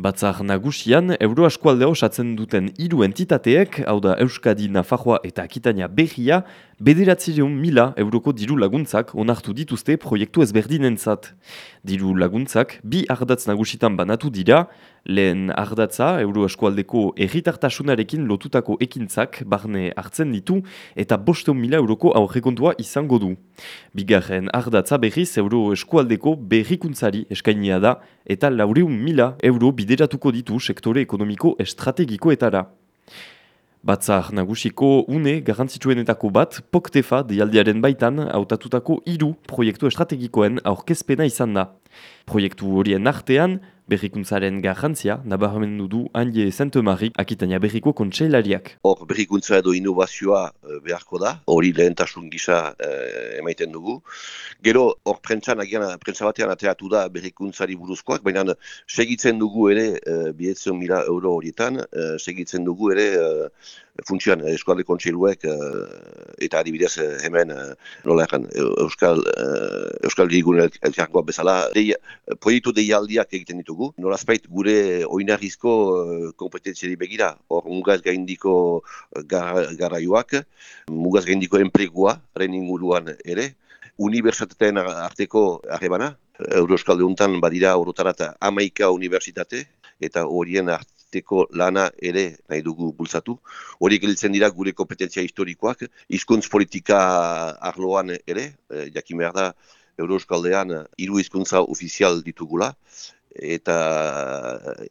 Batzar nagusian, euro askualdea osatzen duten hiru entitateek, hau da Euskadi, Nafarroa eta Akitania Berria, bederatzireun mila euroko diru laguntzak onartu dituzte proiektu ezberdinentzat. Diru laguntzak bi ardatz nagusitan banatu dira, lehen ardatza euro eskualdeko erritartasunarekin lotutako ekintzak barne hartzen ditu eta bosteun mila euroko aurrekontua izango du. Bigarren ardatza berriz euro eskualdeko berrikuntzari eskainia da eta laureun mila euro bideratuko ditu sektore ekonomiko estrategikoetara. Batzar nagusiko une garrantzitsuenetako bat POKTEFA dialdiaren baitan hautatutako hiru proiektu estrategikoen aurkezpena izan da. Proiektu horien artean, berrikuntzaren garrantzia, nabaramendu du Anje Santemarik akitania berriko kontseilariak. Hor berrikuntza edo inovazioa eh, beharko da, hori lehentasun gisa eh, emaiten dugu. Gero hor prentsan agian, prentsa batean ateatu da berrikuntzari buruzkoak, baina segitzen dugu ere, e, mila euro horietan, segitzen dugu ere funtzioan eskualde kontseiluek eta adibidez hemen nola egan Euskal, Euskal Digun elkargoa bezala, dei, proiektu deialdiak egiten ditugu. Nolazpait gure oinarrizko kompetentziari begira, hor mugaz gaindiko garaioak, mugaz gaindiko enplegua, inguruan ere, unibertsitateen arteko arrebana, Euroskalde untan badira orotarat amaika unibertsitate, eta horien arteko lana ere nahi dugu bultzatu. Horiek giltzen dira gure kompetentzia historikoak, hizkuntz politika arloan ere, eh, jakin behar da, Euroskaldean hiru hizkuntza ofizial ditugula, eta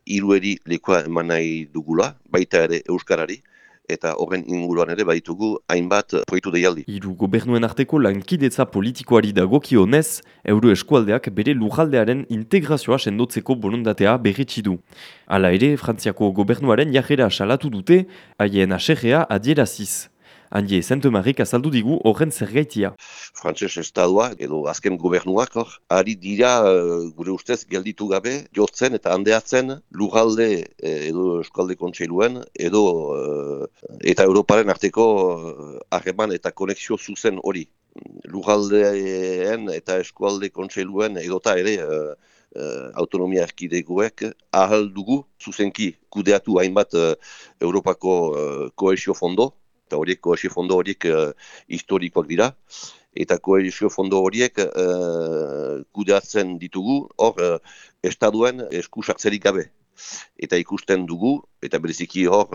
hirueri lekoa eman nahi dugula, baita ere Euskarari, eta horren inguruan ere baitugu hainbat proiektu deialdi. Hiru gobernuen arteko lankidetza politikoari dagokionez, euro eskualdeak bere lujaldearen integrazioa sendotzeko bolondatea berritsi du. Hala ere, Frantziako gobernuaren jajera salatu dute, haien aserrea adieraziz. Handi Marik azaldu digu horren zergaitia. Frantses estadua edo azken gobernuak hor, ari dira uh, gure ustez gelditu gabe, jotzen eta handeatzen lugalde eh, edo eskualde kontseiluen edo uh, eta Europaren arteko harreman eta konexio zuzen hori. Lugaldeen eta eskualde kontseiluen edota ere uh, autonomia erkidegoek ahal dugu zuzenki kudeatu hainbat uh, Europako uh, koesio fondo, eta horiek kohesio fondo horiek uh, historikoak dira, eta kohesio fondo horiek uh, kudeatzen ditugu, hor, uh, estaduen esku sartzerik gabe. Eta ikusten dugu, eta bereziki hor,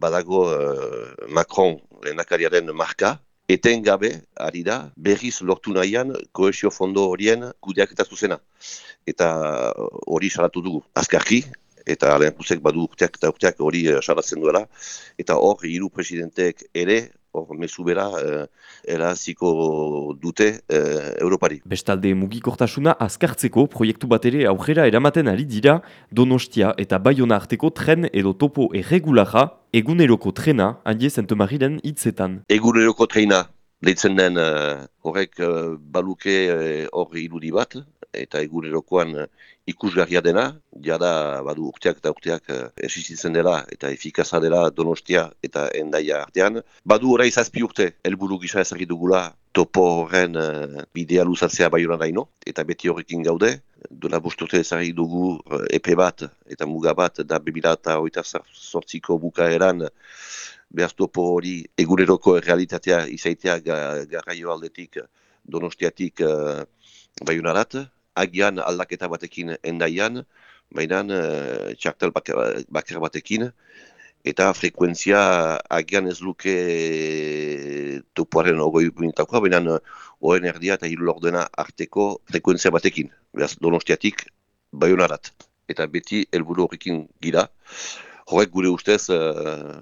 badago uh, Macron lehendakariaren marka, eten gabe, ari da, berriz lortu nahian kohesio fondo horien kudeak eta zuzena. Eta hori salatu dugu. Azkarki, eta puzek badu urteak eta urteak hori uh, salatzen duela, eta hor, hiru presidenteek ere, hor, mesu bera, uh, eraziko dute uh, Europari. Bestalde mugikortasuna azkartzeko proiektu bat ere aurrera eramaten ari dira, Donostia eta Bayona arteko tren edo topo erregulara, eguneroko trena, handie zentomariren hitzetan. Eguneroko trena, Leitzen den horrek uh, baluke hor uh, irudi bat, eta egunerokoan uh, ikusgarria dena, jada badu urteak eta urteak uh, esistitzen dela eta efikaza dela donostia eta endaia artean. Badu orai zazpi urte, helburu gisa ezagit dugula topo horren uh, bidea luzatzea baiona daino, eta beti horrekin gaude, duela bosturte ezagit dugu epe bat eta muga bat da bebila eta oita sortziko bukaeran behaz topo hori eguneroko realitatea izaitea garraio aldetik donostiatik uh, baiunarat, agian aldaketa batekin endaian, baina uh, txartel bakar batekin, eta frekuentzia agian ez luke topoaren ogoi minutakoa, baina oen erdia eta hiru lordena arteko frekuentzia batekin, behaz donostiatik baiunarat. Eta beti helburu horrekin gira, horrek gure ustez uh,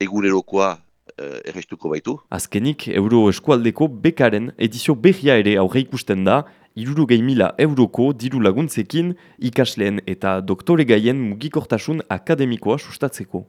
egunerokoa errestuko baitu. Azkenik, euro eskualdeko bekaren edizio behia ere aurre ikusten da, irurugei mila euroko diru laguntzekin ikasleen eta doktore gaien mugikortasun akademikoa sustatzeko.